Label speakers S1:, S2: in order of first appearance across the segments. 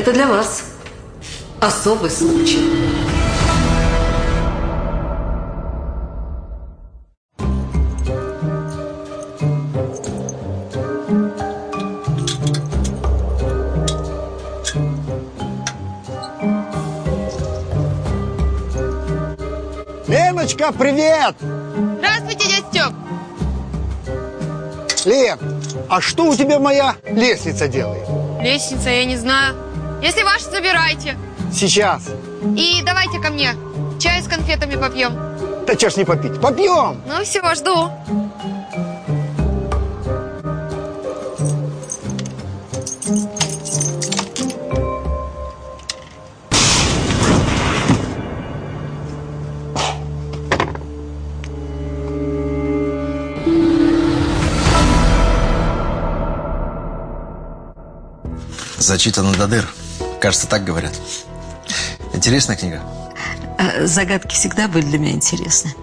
S1: Это для вас особый случай.
S2: Леночка, привет!
S3: Здравствуйте, дядя Степ!
S2: Лен, а что у тебя моя лестница делает?
S3: Лестница, я не знаю. Если ваши, забирайте.
S2: Сейчас.
S3: И давайте ко мне. Чай с конфетами попьем.
S2: Да чё ж не попить? Попьем!
S3: Ну все, жду.
S4: Зачитано до дыр. Кажется, так говорят. Интересная книга?
S1: А, Загадки всегда были для меня интересны.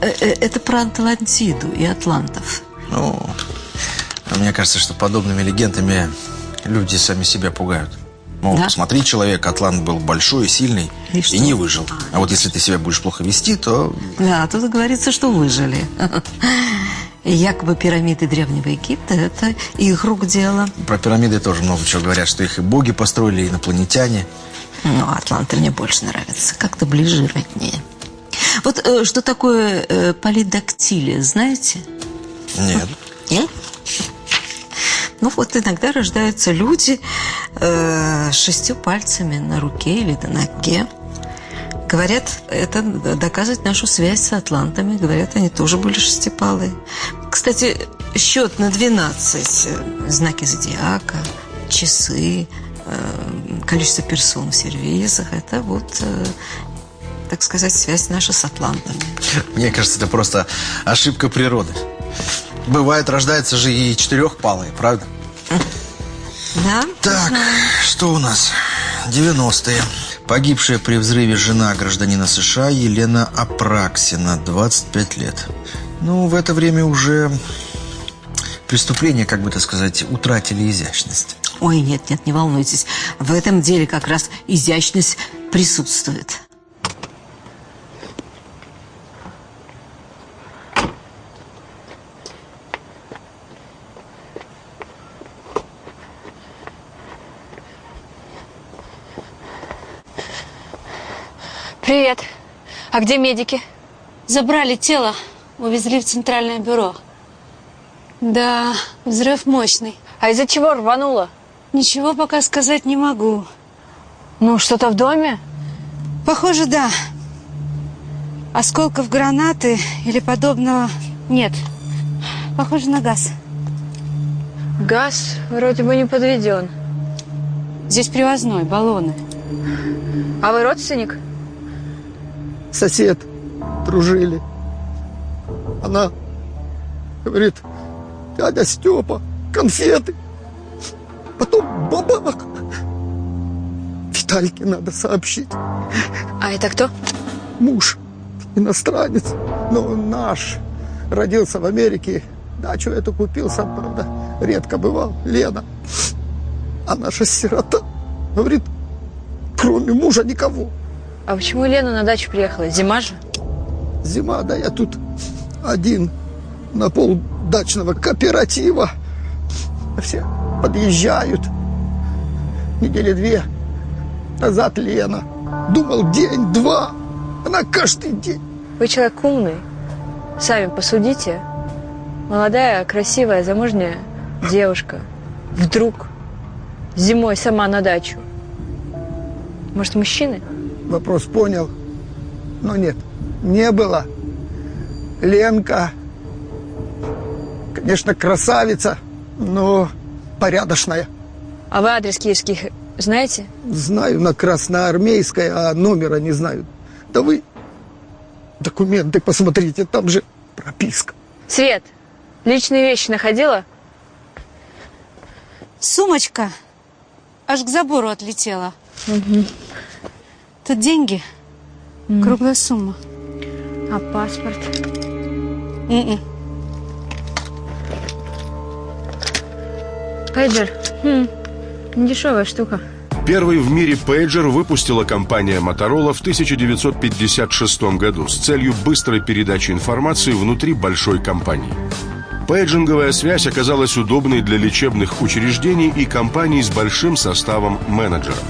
S1: Э, э, Это про Атлантиду и атлантов.
S4: Ну, а мне кажется, что подобными легендами люди сами себя пугают. Мол,
S1: Да?
S4: посмотри, человек, атлант был большой и сильный
S1: И
S4: и,
S1: что?
S4: не выжил. А вот если ты себя будешь плохо вести, то...
S1: Да, тут говорится, что выжили. Якобы пирамиды Древнего Египта – это их рук дело.
S4: Про пирамиды тоже много чего говорят, что их и боги построили, и инопланетяне.
S1: Ну, атланты мне больше нравятся, как-то ближе и роднее. Вот э, что такое э, полидактилия, знаете?
S4: Нет.
S1: Нет? Ну вот иногда рождаются люди э, с шестью пальцами на руке или на ноге. Говорят, это доказывает нашу связь с атлантами. Говорят, они тоже были шестипалые. Кстати, счет на 12, э, знаки зодиака, часы, э, количество персон в сервизах. Это вот, э, так сказать, связь наша с атлантами.
S4: Мне кажется, это просто ошибка природы. Бывает, рождается же и четырехпалые, правда?
S1: Да?
S4: Так, что у нас? 90-е. Погибшая при взрыве жена гражданина США Елена Апраксина, 25 лет. Ну, в это время уже преступления, как бы так сказать, утратили изящность.
S1: Ой, нет, нет, не волнуйтесь. В этом деле как раз изящность присутствует.
S3: Привет. А где медики?
S5: Забрали тело, увезли в центральное бюро. Да, взрыв мощный.
S3: А из-за чего рвануло?
S5: Ничего пока сказать не могу.
S3: Ну, что-то в доме?
S5: Похоже, да. Осколков гранаты или подобного нет. Похоже на газ.
S3: Газ вроде бы не подведен.
S5: Здесь привозной, баллоны.
S3: А вы родственник?
S2: Сосед, дружили. Она говорит, дядя Степа, конфеты. Потом бабах. Витальке надо сообщить.
S3: А это кто?
S2: Муж иностранец, но он наш. Родился в Америке. Дачу эту купил сам, правда. Редко бывал. Лена. А наша сирота говорит, кроме мужа никого.
S3: А почему Лена на дачу приехала? Зима же?
S2: Зима, да я тут один на пол дачного кооператива. Все подъезжают. Недели две назад Лена. Думал день-два. Она каждый день.
S3: Вы человек умный. Сами посудите. Молодая, красивая, замужняя девушка. Вдруг зимой сама на дачу. Может, мужчины?
S2: Вопрос понял. Но нет, не было. Ленка, конечно, красавица, но порядочная.
S3: А вы адрес киевских знаете?
S2: Знаю на Красноармейской, а номера не знаю. Да вы документы посмотрите, там же прописка.
S3: Свет, личные вещи находила?
S5: Сумочка аж к забору отлетела. Тут деньги. Круглая сумма.
S3: А паспорт?
S5: М-м.
S3: Пейджер. Хм, дешевая штука.
S6: Первый в мире пейджер выпустила компания Motorola в 1956 году с целью быстрой передачи информации внутри большой компании. Пейджинговая связь оказалась удобной для лечебных учреждений и компаний с большим составом менеджеров.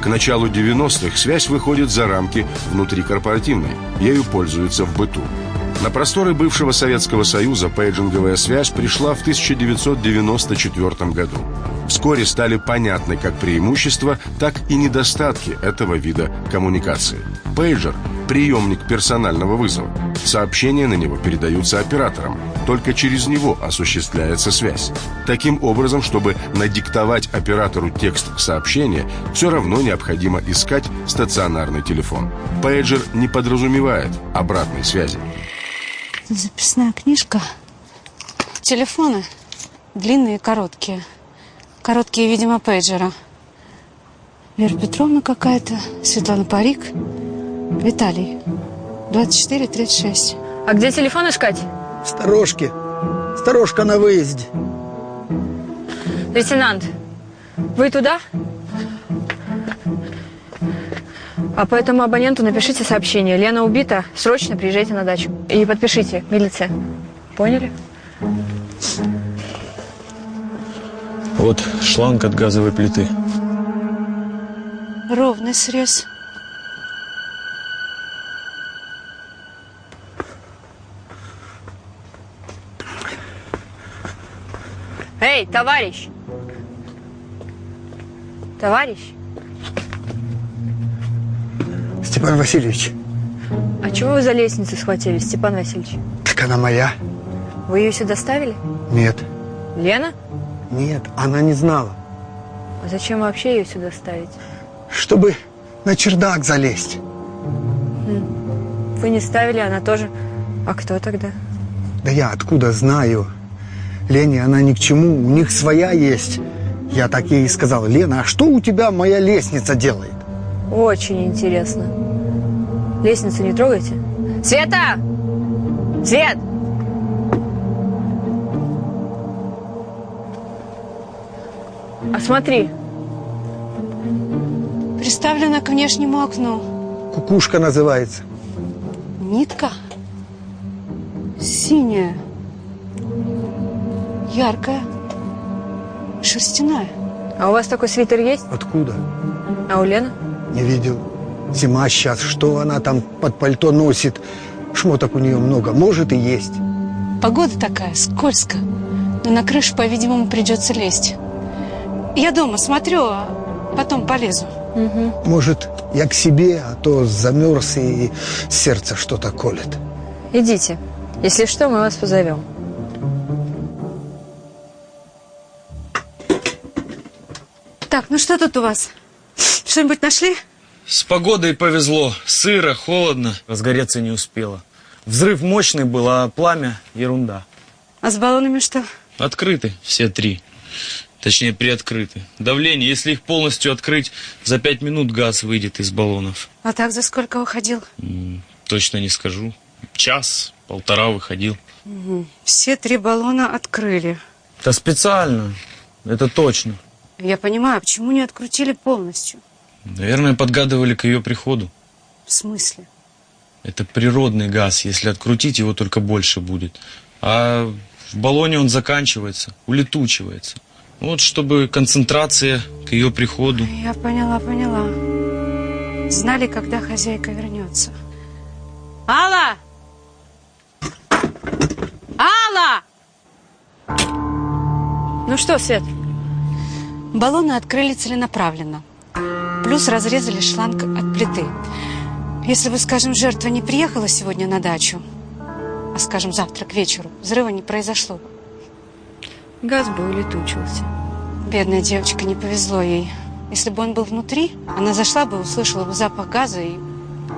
S6: К началу 90-х связь выходит за рамки внутрикорпоративной. Ею пользуются в быту. На просторы бывшего Советского Союза пейджинговая связь пришла в 1994 году. Вскоре стали понятны как преимущества, так и недостатки этого вида коммуникации. Пейджер – приемник персонального вызова. Сообщения на него передаются операторам. Только через него осуществляется связь. Таким образом, чтобы надиктовать оператору текст сообщения, все равно необходимо искать стационарный телефон. Пейджер не подразумевает обратной связи.
S5: Записная книжка. Телефоны. Длинные и короткие. Короткие, видимо, пейджера. Вера Петровна какая-то. Светлана Парик. Виталий. 24-36.
S3: А где телефон искать?
S2: Сторожки. Сторожка на выезде.
S3: Лейтенант, вы туда? А по этому абоненту напишите сообщение. Лена убита, срочно приезжайте на дачу. И подпишите, милиция. Поняли?
S7: Вот шланг от газовой плиты.
S5: Ровный срез.
S3: Эй, товарищ! Товарищ,
S2: Степан Васильевич,
S3: а чего вы за лестницу схватились, Степан Васильевич?
S2: так она моя?
S3: Вы ее сюда ставили?
S2: Нет.
S3: Лена?
S2: Нет, она не знала.
S3: А зачем вообще ее сюда ставить?
S2: Чтобы на чердак залезть.
S3: Вы не ставили, она тоже. А кто тогда?
S2: Да я откуда знаю? Лене она ни к чему, у них своя есть. Я так ей и сказал, Лена, а что у тебя моя лестница делает?
S3: Очень интересно. Лестницу не трогайте. Света! Свет! А смотри,
S5: Приставлена к внешнему окну.
S2: Кукушка называется.
S5: Нитка. Синяя. Яркая. Шерстяная.
S3: а у вас такой свитер есть?
S2: Откуда?
S3: А у Лены?
S2: Не видел. Зима сейчас, что она там под пальто носит? Шмоток у нее много, может и есть.
S5: Погода такая, скользко. Но на крышу, по-видимому, придется лезть. Я дома смотрю, а потом полезу.
S2: Может, я к себе, а то замерз и сердце что-то колет.
S3: Идите. Если что, мы вас позовем.
S5: Так, ну что тут у вас? Что-нибудь нашли?
S7: С погодой повезло. Сыро, холодно. Разгореться не успела. Взрыв мощный был, а пламя – ерунда.
S5: А с баллонами что?
S7: Открыты все три. Точнее, приоткрыты. Давление, если их полностью открыть, за пять минут газ выйдет из баллонов.
S5: А так за сколько выходил?
S7: М, Точно не скажу. Час, полтора выходил.
S5: Все три баллона открыли.
S7: Да специально. Это точно.
S5: Я понимаю, а почему не открутили полностью?
S7: Наверное, подгадывали к ее приходу.
S5: В смысле?
S7: Это природный газ. Если открутить, его только больше будет. А в баллоне он заканчивается, улетучивается. Вот чтобы концентрация к ее приходу.
S5: Я поняла, поняла. Знали, когда хозяйка вернется. Алла! Алла!
S3: Ну что, Свет,
S5: Баллоны открыли целенаправленно. Плюс разрезали шланг от плиты. Если бы, скажем, жертва не приехала сегодня на дачу, а, скажем, завтра к вечеру, взрыва не произошло. бы.
S3: газ бы улетучился.
S5: Бедная девочка, не повезло ей. Если бы он был внутри, она зашла бы, услышала бы запах газа и,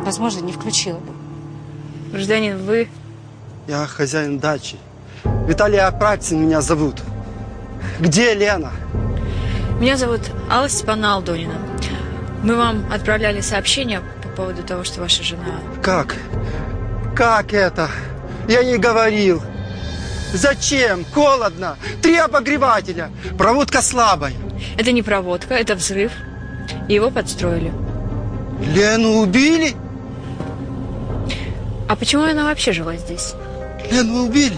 S5: возможно, не включила бы.
S3: Гражданин, вы...
S8: Я хозяин дачи. Виталий Апраксин меня зовут. Где Лена?
S3: Меня зовут Алла Степановна Алдонина. Мы вам отправляли сообщение по поводу того, что ваша жена...
S8: Как? Как это? Я ей говорил. Зачем? Холодно. Три обогревателя. Проводка слабая.
S3: Это не проводка, это взрыв. И его подстроили.
S8: Лену убили?
S3: А почему она вообще жила здесь?
S8: Лену убили?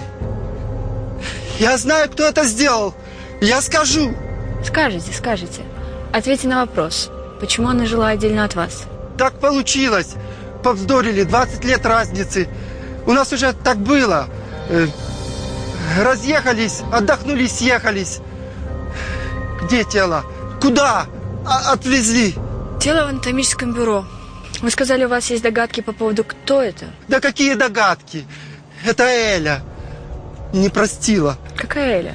S8: Я знаю, кто это сделал. Я скажу.
S3: Скажите, скажите. Ответьте на вопрос. Почему она жила отдельно от вас?
S8: Так получилось. Повздорили, 20 лет разницы. У нас уже так было. Э, Разъехались, отдохнули, съехались. Где тело? Куда? А- отвезли.
S3: Тело в анатомическом бюро. Вы сказали, у вас есть догадки по поводу, кто это?
S8: Да какие догадки? Это Эля. Не простила.
S3: Какая Эля?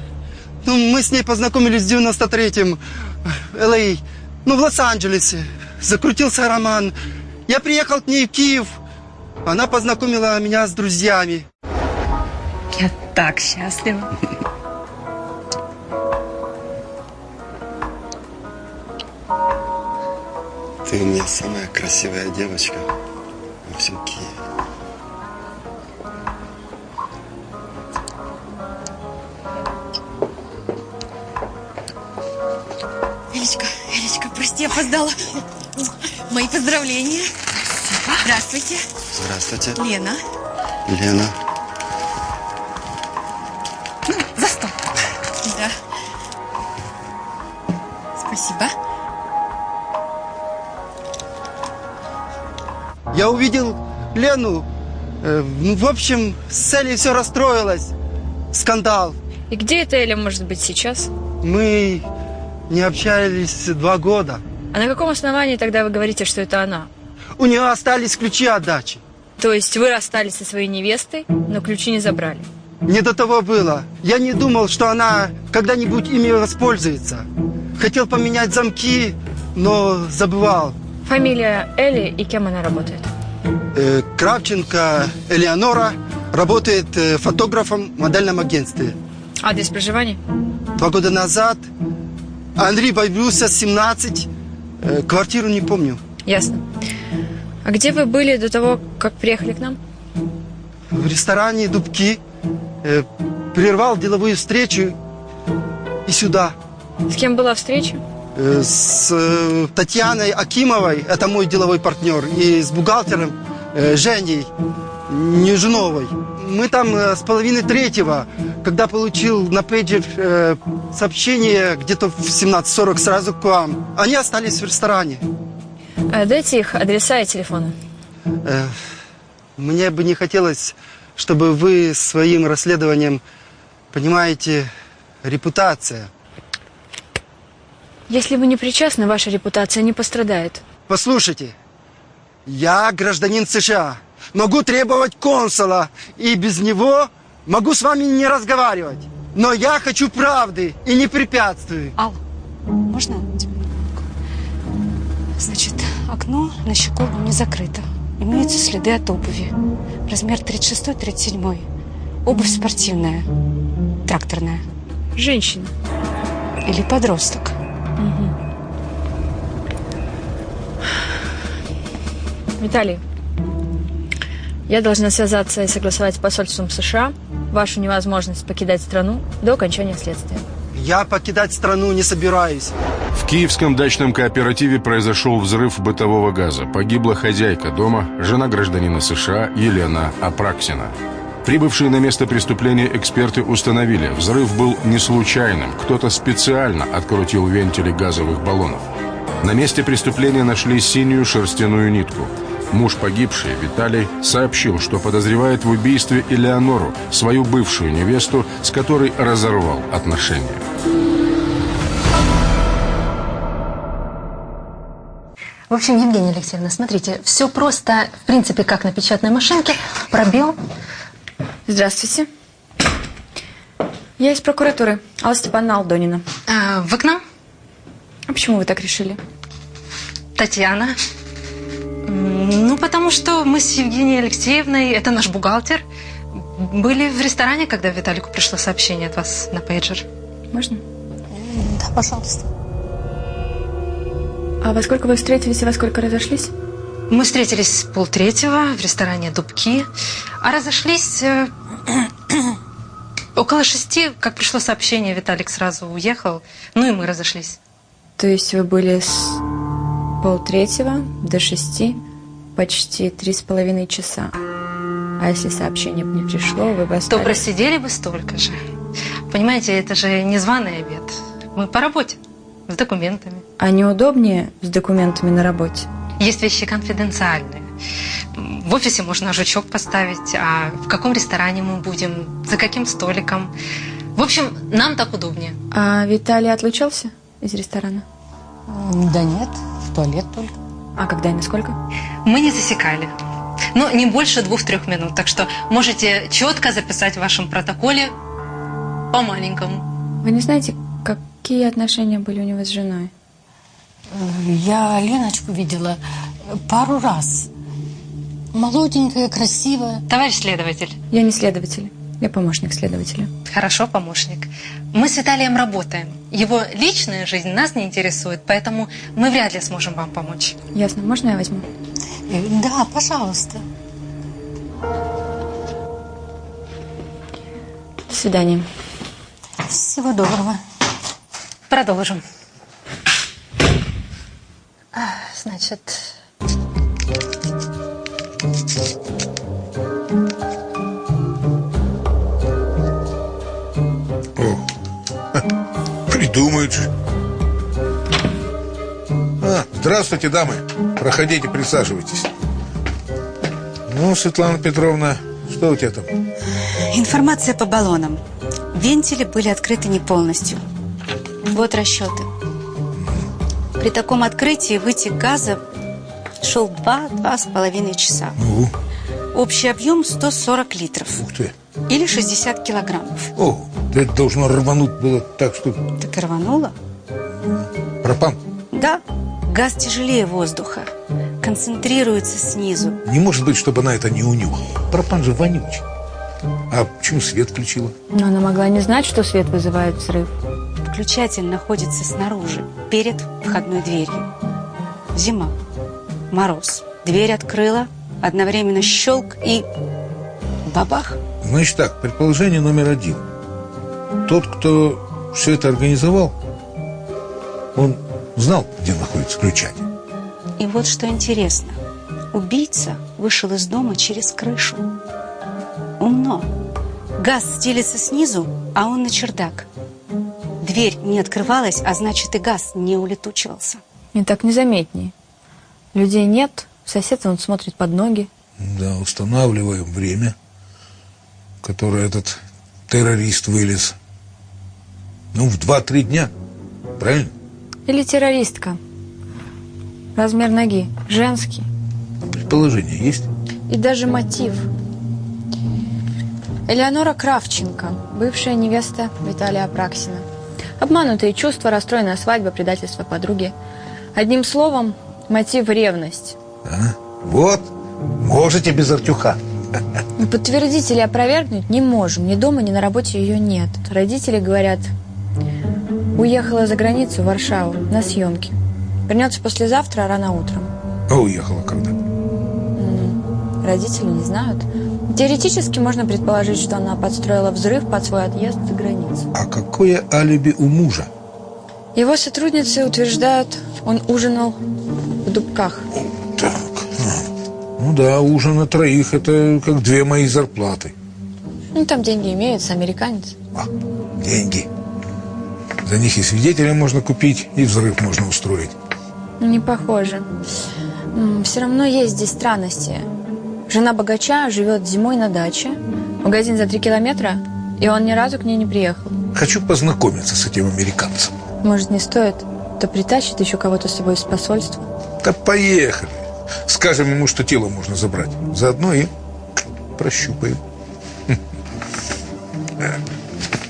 S8: Ну, мы с ней познакомились в 93-м. Л.А. Ну, в Лос-Анджелесе. Закрутился роман. Я приехал к ней в Киев. Она познакомила меня с друзьями.
S3: Я так счастлива.
S9: Ты у меня самая красивая девочка во всем Киеве.
S10: Элечка, Элечка, прости, опоздала. Мои поздравления. Здравствуйте.
S9: Здравствуйте.
S10: Лена.
S9: Лена.
S10: За стол. Да. Спасибо.
S8: Я увидел Лену. Э, ну, в общем, с Элей все расстроилось. Скандал.
S3: И где эта Эля может быть сейчас?
S8: Мы не общались два года.
S3: А на каком основании тогда вы говорите, что это она?
S8: У нее остались ключи от дачи.
S3: То есть вы расстались со своей невестой, но ключи не забрали?
S8: Не до того было. Я не думал, что она когда-нибудь ими воспользуется. Хотел поменять замки, но забывал.
S3: Фамилия Эли и кем она работает?
S8: Э, Кравченко Элеонора работает э, фотографом в модельном агентстве.
S3: Адрес проживания?
S8: Два года назад Андрей Байбруса, 17. Э, Квартиру не помню.
S3: Ясно. А где вы были до того, как приехали к нам?
S8: В ресторане «Дубки». Э, Прервал деловую встречу и сюда.
S3: С кем была встреча?
S8: Э, С Татьяной Акимовой, это мой деловой партнер, и с бухгалтером Женей Нежуновой. Мы там э, с половины третьего, когда получил на пейджер э, сообщение где-то в 17.40 сразу к вам. Они остались в ресторане.
S3: Э, Дайте их адреса и телефоны.
S8: Э, Мне бы не хотелось, чтобы вы своим расследованием, понимаете, репутация.
S3: Если вы не причастны, ваша репутация не пострадает.
S8: Послушайте, я гражданин США. Могу требовать консула, и без него могу с вами не разговаривать. Но я хочу правды и не препятствую.
S5: Ал, можно? Значит, окно на щеколду не закрыто. Имеются следы от обуви. Размер 36-37. Обувь спортивная, тракторная.
S3: Женщина.
S5: Или подросток.
S3: Виталий, я должна связаться и согласовать с посольством США вашу невозможность покидать страну до окончания следствия.
S8: Я покидать страну не собираюсь.
S6: В киевском дачном кооперативе произошел взрыв бытового газа. Погибла хозяйка дома, жена гражданина США Елена Апраксина. Прибывшие на место преступления эксперты установили, взрыв был не случайным. Кто-то специально открутил вентили газовых баллонов. На месте преступления нашли синюю шерстяную нитку. Муж погибшей, Виталий, сообщил, что подозревает в убийстве Элеонору, свою бывшую невесту, с которой разорвал отношения.
S11: В общем, Евгения Алексеевна, смотрите, все просто, в принципе, как на печатной машинке. Пробел.
S3: Здравствуйте. Я из прокуратуры. Алла Степановна Алдонина.
S11: А, вы к нам?
S3: А почему вы так решили?
S11: Татьяна. Ну, потому что мы с Евгенией Алексеевной, это наш бухгалтер, были в ресторане, когда Виталику пришло сообщение от вас на пейджер.
S3: Можно?
S12: Да, пожалуйста.
S3: А во сколько вы встретились и во сколько разошлись?
S11: Мы встретились полтретьего в ресторане «Дубки», а разошлись э, около шести, как пришло сообщение, Виталик сразу уехал, ну и мы разошлись.
S3: То есть вы были с полтретьего до шести почти три с половиной часа. А если сообщение бы не пришло, вы бы
S11: То
S3: остались...
S11: просидели бы столько же. Понимаете, это же не званый обед. Мы по работе, с документами.
S3: А неудобнее с документами на работе?
S11: Есть вещи конфиденциальные. В офисе можно жучок поставить, а в каком ресторане мы будем, за каким столиком. В общем, нам так удобнее.
S3: А Виталий отлучался из ресторана?
S12: Да нет, туалет только.
S3: А когда и насколько?
S11: Мы не засекали. Но не больше двух-трех минут. Так что можете четко записать в вашем протоколе по-маленькому.
S3: Вы не знаете, какие отношения были у него с женой?
S12: Я Леночку видела пару раз. Молоденькая, красивая.
S11: Товарищ следователь.
S3: Я не следователь. Я помощник следователя.
S11: Хорошо, помощник. Мы с Виталием работаем. Его личная жизнь нас не интересует, поэтому мы вряд ли сможем вам помочь.
S3: Ясно. Можно я возьму?
S12: Э, Да, пожалуйста.
S3: До свидания.
S12: Всего доброго.
S11: Продолжим. А, Значит,
S13: Придумают же. А, здравствуйте, дамы. Проходите, присаживайтесь. Ну, Светлана Петровна, что у тебя там?
S11: информация по баллонам. Вентили были открыты не полностью. Вот расчеты. При таком открытии вытек газа шел 2-2,5 часа.
S13: Ну,
S11: Общий объем 140 литров.
S13: ух ты.
S11: Или 60 килограммов.
S13: О, да это должно рвануть было так, что
S11: Так и рвануло?
S13: пропан.
S11: Да. Газ тяжелее воздуха. Концентрируется снизу.
S13: Не может быть, чтобы она это не унюхала. Пропан же вонючий. А почему свет включила?
S3: Но она могла не знать, что свет вызывает взрыв.
S11: Включатель находится снаружи, перед входной дверью. Зима. Мороз. Дверь открыла, одновременно щелк и... Бабах.
S13: Значит так, предположение номер один. Тот, кто все это организовал, он знал, где находится включатель.
S11: И вот что интересно. Убийца вышел из дома через крышу. Умно. Газ стелится снизу, а он на чердак. Дверь не открывалась, а значит и газ не улетучивался.
S3: И так незаметнее. Людей нет, сосед он смотрит под ноги.
S13: Да, устанавливаем время, которое этот террорист вылез. Ну, в 2-3 дня. Правильно?
S3: Или террористка. Размер ноги женский.
S13: Предположение есть?
S3: И даже мотив. Элеонора Кравченко, бывшая невеста Виталия Апраксина. Обманутые чувства, расстроенная свадьба, предательство подруги. Одним словом, мотив – ревность.
S13: А? Вот, можете без Артюха.
S3: Но Подтвердить или опровергнуть не можем. Ни дома, ни на работе ее нет. Родители говорят, уехала за границу, в Варшаву, на съемки. Вернется послезавтра, рано утром.
S13: А уехала когда?
S3: Родители не знают. Теоретически можно предположить, что она подстроила взрыв под свой отъезд за границу.
S13: А какое алиби у мужа?
S3: Его сотрудницы утверждают, он ужинал в Дубках.
S13: Так, а. ну да, ужин на троих – это как две мои зарплаты.
S3: Ну, там деньги имеются, американец.
S13: А, деньги. За них и свидетеля можно купить, и взрыв можно устроить.
S3: Ну, Не похоже. Все равно есть здесь странности. Жена богача живет зимой на даче, магазин за три километра, и он ни разу к ней не приехал.
S13: Хочу познакомиться с этим американцем.
S3: Может, не стоит? То притащит еще кого-то с собой из посольства.
S13: Да поехали. Скажем ему, что тело можно забрать. Заодно и прощупаем.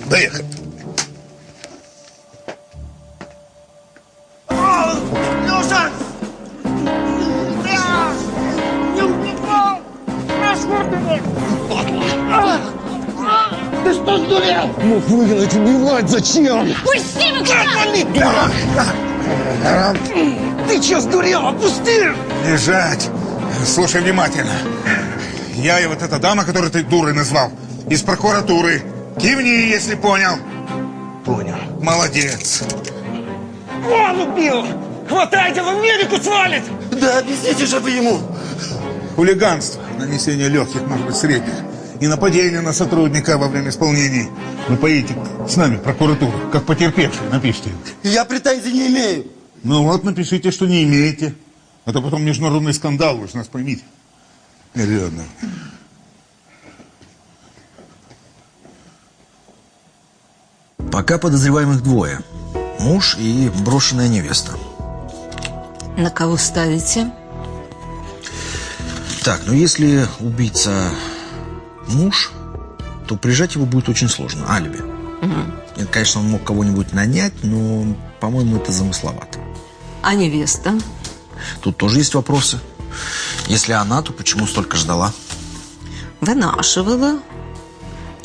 S13: Поехали.
S8: Мог выгнать, убивать зачем?
S14: Пусти меня! Ты что сдурел? Опусти!
S13: Лежать. Слушай внимательно. Я и вот эта дама, которую ты дурой назвал, из прокуратуры. Кивни, если понял.
S8: Понял.
S13: Молодец.
S14: Он убил! Хватайте, в Америку свалит!
S8: Да объясните же вы ему.
S13: Хулиганство, нанесение легких, может быть, средних. И нападение на сотрудника во время исполнений. Вы поедете с нами в прокуратуру, как потерпевший, напишите.
S8: Я претензий не имею.
S13: Ну вот, напишите, что не имеете. А то потом международный скандал, вы же нас поймите. Реально.
S4: Пока подозреваемых двое. Муж и брошенная невеста.
S1: На кого ставите?
S4: Так, ну если убийца муж, то прижать его будет очень сложно. Алиби. Нет, конечно, он мог кого-нибудь нанять, но, по-моему, это замысловато.
S1: А невеста?
S4: Тут тоже есть вопросы. Если она, то почему столько ждала?
S1: Вынашивала,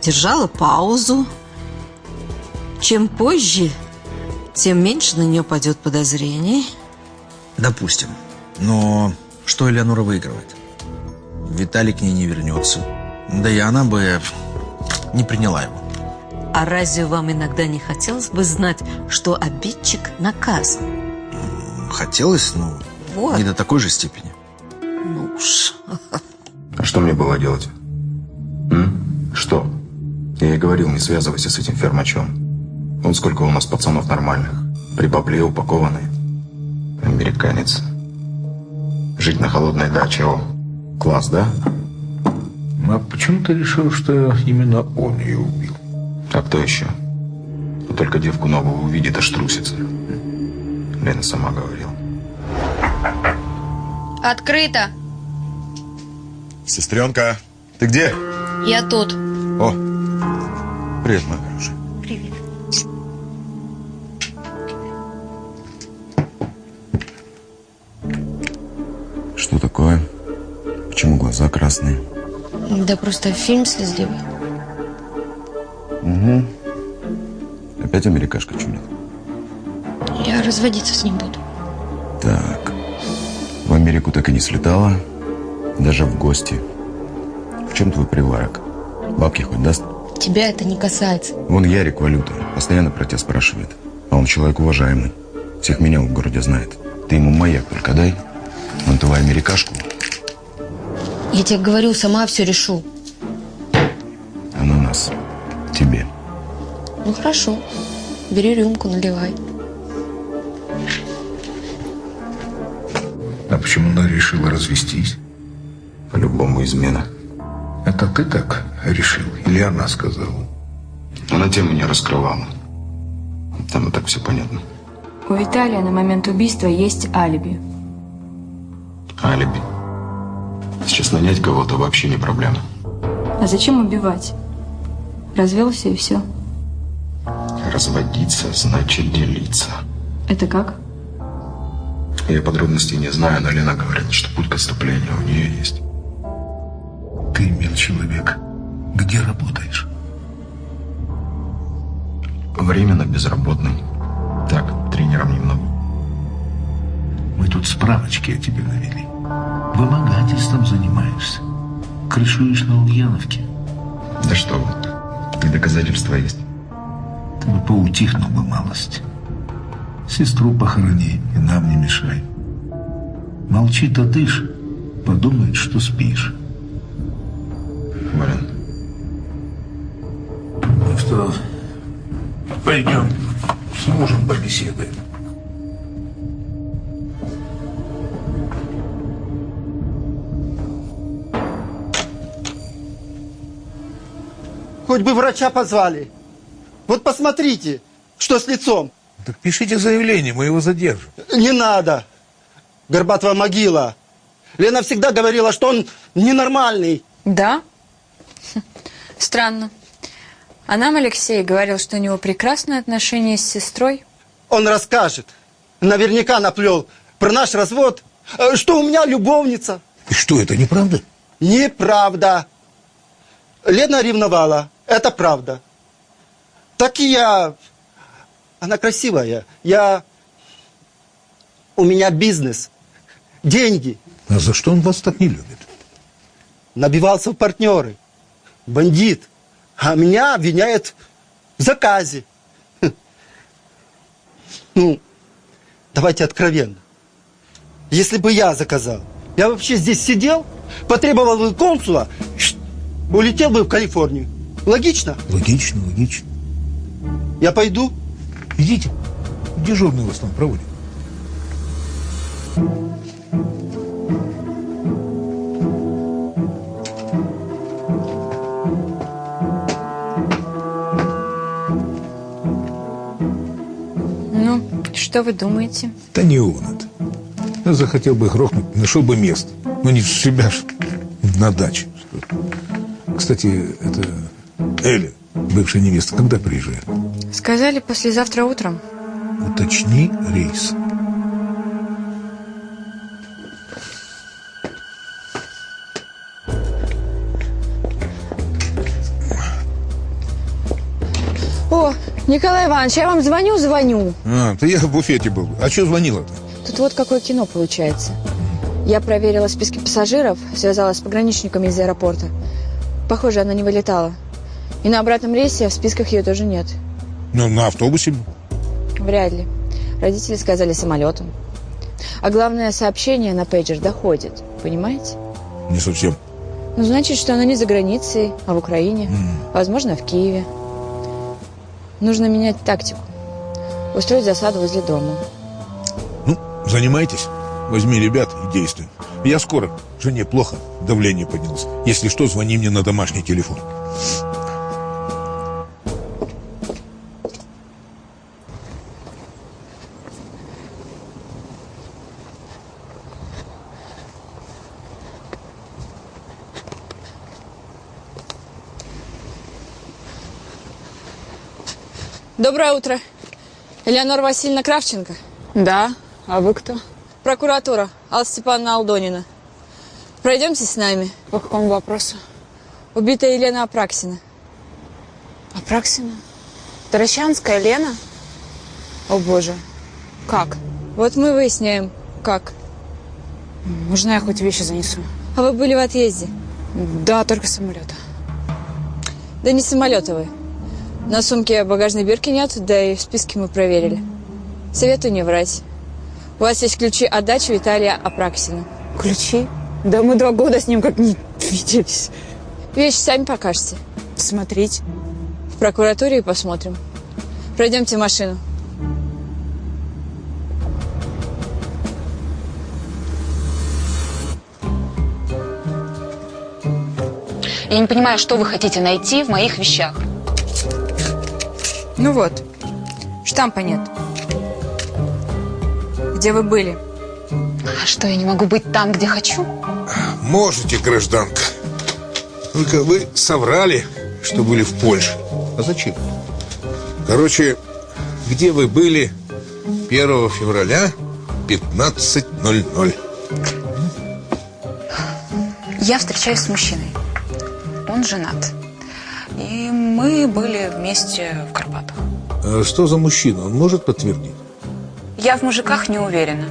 S1: держала паузу. Чем позже, тем меньше на нее падет подозрений.
S4: Допустим. Но что Элеонора выигрывает? Виталий к ней не вернется. Да и она бы не приняла его.
S1: А разве вам иногда не хотелось бы знать, что обидчик наказан?
S4: Хотелось, но
S1: Вот.
S4: не до такой же степени.
S1: Ну уж.
S15: А что мне было делать? М? Что? Я и говорил, не связывайся с этим фермачом. Он сколько у нас пацанов нормальных. При бабле упакованные. Американец. Жить на холодной даче, о. Класс, да?
S13: А почему ты решил, что именно он ее убил?
S15: А кто еще? Только девку новую увидит, аж трусится. Лена сама говорила.
S5: Открыто.
S16: Сестренка, ты где?
S5: Я тут.
S16: О, привет, моя хорошая.
S5: Привет.
S16: Что такое? Почему глаза красные?
S5: Да просто фильм слезливый.
S16: Угу. Опять америкашка чудит.
S5: Я разводиться с ним буду.
S16: Так. В Америку так и не слетала. Даже в гости. В чем твой приварок? Бабки хоть даст?
S5: Тебя это не касается.
S16: Вон Ярик валюта. Постоянно про тебя спрашивает. А он человек уважаемый. Всех меня в городе знает. Ты ему маяк только дай. Он твою америкашку,
S5: Я тебе говорю, сама все решу.
S16: а на нас. Тебе.
S5: Ну хорошо. Бери рюмку, наливай.
S13: А почему она решила развестись?
S15: По-любому измена.
S13: Это ты так решил? Или она сказала?
S15: Она тему не раскрывала. Там и так все понятно.
S3: У Виталия на момент убийства есть алиби.
S15: Алиби. Сейчас нанять кого-то вообще не проблема.
S3: А зачем убивать? Развелся и все.
S15: Разводиться значит делиться.
S3: Это как?
S15: Я подробностей не знаю, но Лена говорит, что путь к отступлению у нее есть.
S13: Ты, мил человек, где работаешь?
S15: Временно безработный. Так, тренером немного.
S13: Мы тут справочки о тебе навели. Вымогательством занимаешься. Крышуешь на Ульяновке.
S15: Да что вы. И доказательства есть.
S13: Ты бы поутихнул бы малость. Сестру похорони и нам не мешай. Молчи да дышь. Подумает, что спишь.
S15: Блин.
S13: Ну что, пойдем с мужем побеседуем.
S14: Хоть бы врача позвали. Вот посмотрите, что с лицом.
S13: Так пишите заявление, мы его задержим.
S14: Не надо. Горбатова могила. Лена всегда говорила, что он ненормальный.
S5: Да? Странно.
S3: А нам Алексей говорил, что у него прекрасные отношения с сестрой.
S8: Он расскажет. Наверняка наплел про наш развод, э, что у меня любовница.
S13: И что, это неправда?
S8: Неправда. Лена ревновала. Это правда. Так и я... Она красивая. Я... У меня бизнес. Деньги.
S13: А за что он вас так не любит?
S8: Набивался в партнеры. Бандит. А меня обвиняет в заказе. Ну, давайте откровенно. Если бы я заказал, я вообще здесь сидел, потребовал бы консула, улетел бы в Калифорнию. Логично?
S13: Логично, логично.
S8: Я пойду?
S13: Идите. Дежурный вас там проводит.
S3: Ну, что вы думаете?
S13: Да не он это. Я захотел бы грохнуть, нашел бы место. Ну не себя ж на даче. Кстати, это Эля, бывшая невеста, когда приезжает?
S3: Сказали послезавтра утром.
S13: Уточни рейс.
S3: О, Николай Иванович, я вам звоню, звоню.
S13: А, ты я в буфете был. А что звонила-то?
S3: Тут вот какое кино получается. Я проверила списки пассажиров, связалась с пограничниками из аэропорта. Похоже, она не вылетала. И на обратном рейсе в списках ее тоже нет.
S13: Ну, на автобусе.
S3: Вряд ли. Родители сказали самолетом. А главное, сообщение на пейджер доходит. Понимаете?
S13: Не совсем.
S3: Ну, значит, что она не за границей, а в Украине. Возможно, в Киеве. Нужно менять тактику. Устроить засаду возле дома.
S13: Ну, занимайтесь. Возьми ребят и действуй. Я скоро. Жене плохо. Давление поднялось. Если что, звони мне на домашний телефон.
S3: Доброе утро. Элеонора Васильевна Кравченко.
S17: Да. А вы кто?
S3: Прокуратура. Алла Степановна Алдонина. Пройдемте с нами.
S17: По какому вопросу?
S3: Убитая Елена Апраксина.
S17: Апраксина? Таращанская Лена? О боже. Как?
S3: Вот мы выясняем, как.
S17: Можно я хоть вещи занесу?
S3: А вы были в отъезде?
S17: Да, только самолета.
S3: Да не самолета вы. На сумке багажной бирки нет, да и в списке мы проверили. Советую не врать. У вас есть ключи от дачи Виталия Апраксина.
S17: Ключи? Да мы два года с ним как не виделись.
S3: Вещи сами покажете.
S17: Смотреть.
S3: В прокуратуре и посмотрим. Пройдемте в машину.
S18: Я не понимаю, что вы хотите найти в моих вещах.
S3: Ну вот, штампа нет. Где вы были?
S18: А что, я не могу быть там, где хочу?
S13: Можете, гражданка. Только вы соврали, что были в Польше. А зачем? Короче, где вы были 1 февраля 15.00?
S18: Я встречаюсь с мужчиной. Он женат. Мы были вместе в Карпатах.
S13: А что за мужчина? Он может подтвердить?
S18: Я в мужиках не уверена.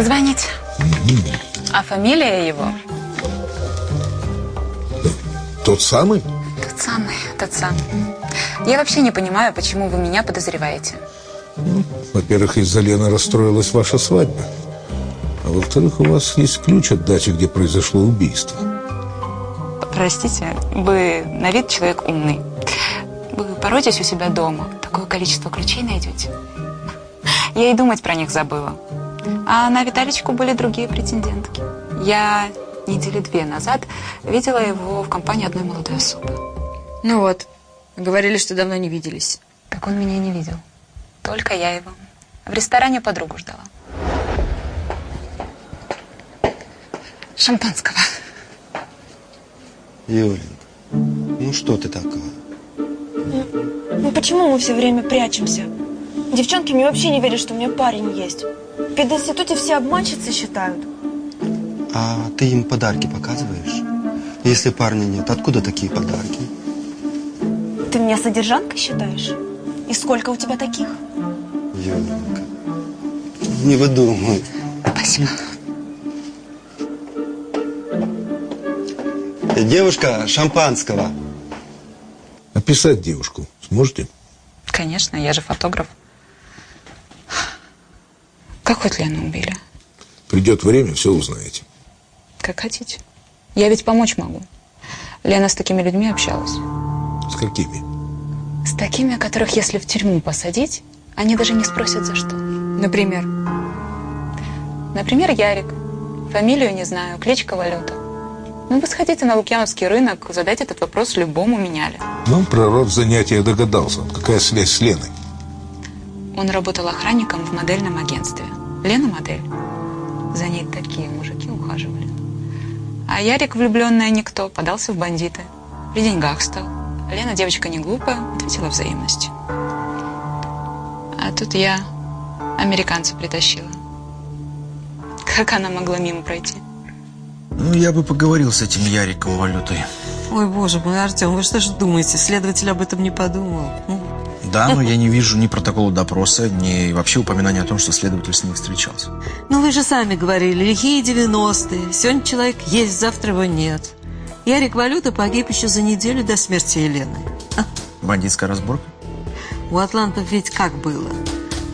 S18: Звонит. А фамилия его?
S13: Тот самый?
S18: Тот самый, тот самый. Я вообще не понимаю, почему вы меня подозреваете.
S13: Ну, во-первых, из-за Лены расстроилась ваша свадьба. А во-вторых, у вас есть ключ от дачи, где произошло убийство.
S18: Простите, вы на вид человек умный. Вы поройтесь у себя дома, такое количество ключей найдете. Я и думать про них забыла. А на Виталичку были другие претендентки. Я недели две назад видела его в компании одной молодой особы.
S3: Ну вот, говорили, что давно не виделись.
S18: Так он меня не видел. Только я его. В ресторане подругу ждала.
S11: Шампанского.
S19: Юленька, ну что ты такая?
S3: Ну почему мы все время прячемся? Девчонки мне вообще не верят, что у меня парень есть. В пединституте все обманщицы считают.
S19: А ты им подарки показываешь? Если парня нет, откуда такие подарки?
S3: Ты меня содержанкой считаешь? И сколько у тебя таких?
S19: Юленька, не выдумывай.
S11: Спасибо.
S19: Девушка, шампанского.
S13: Описать девушку сможете?
S18: Конечно, я же фотограф. Как хоть Лену убили?
S13: Придет время, все узнаете.
S18: Как хотите. Я ведь помочь могу. Лена с такими людьми общалась.
S13: С какими?
S18: С такими, которых если в тюрьму посадить, они даже не спросят за что. Например? Например, Ярик. Фамилию не знаю, кличка Валюта. Ну, вы сходите на Лукьяновский рынок, задайте этот вопрос любому меняли.
S13: Ну, про род занятия догадался. Какая связь с Леной?
S18: Он работал охранником в модельном агентстве. Лена модель. За ней такие мужики ухаживали. А Ярик, влюбленная никто, подался в бандиты. При деньгах стал. Лена девочка не глупая, ответила взаимностью. А тут я американца притащила. Как она могла мимо пройти?
S4: Ну, я бы поговорил с этим Яриком валютой.
S1: Ой, боже мой, Артем, вы что же думаете? Следователь об этом не подумал.
S4: Да, но я не вижу ни протокола допроса, ни вообще упоминания о том, что следователь с ним встречался.
S1: Ну, вы же сами говорили, лихие 90-е. Сегодня человек есть, завтра его нет. Ярик Валюта погиб еще за неделю до смерти Елены.
S4: Бандитская разборка?
S1: У атлантов ведь как было?